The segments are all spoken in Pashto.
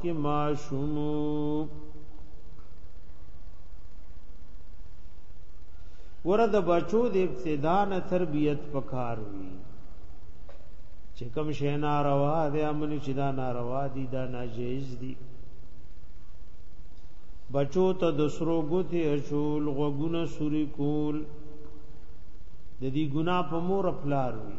کې ماشومو ګوره د بچو د ابتدا نه تربیت پکار وي چې کوم شی ناروا دی امن چې دا ناروا دي دا ناجیز دي بچو ته د سرو ګوتې اچول غوګونه سوري کول د دې ګنا په مور پلار وي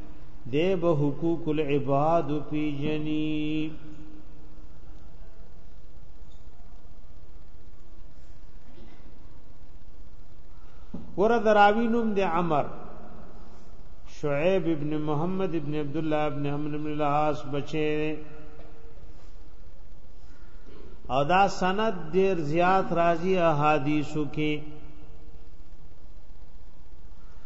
دی به حقوق العباد پیجنی ور دراوی نوم د عمر شعیب ابن محمد ابن عبد الله ابن عمرو ابن العاص بچی او دا سند ډیر زیات راځي احادیثو کې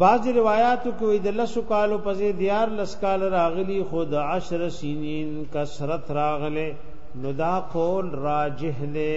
بعض روایاتو کې د لسو کالو په ځای دیار لس کال راغلی خو د عشر سنین کثرت راغله نو دا قول راجح دی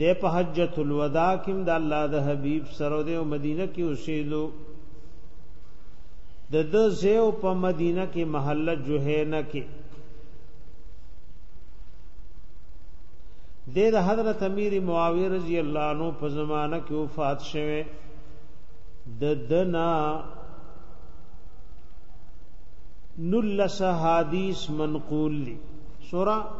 د په حجۃ الوداع کې د الله د حبیب سره د مدینه کې اوسېدو د د زیو په مدینه کې محله جوهینه کې د حضرت امیر معاویه رضی الله عنه په زمانہ کې وفات شوه د دنا نلس حدیث منقول لی سورہ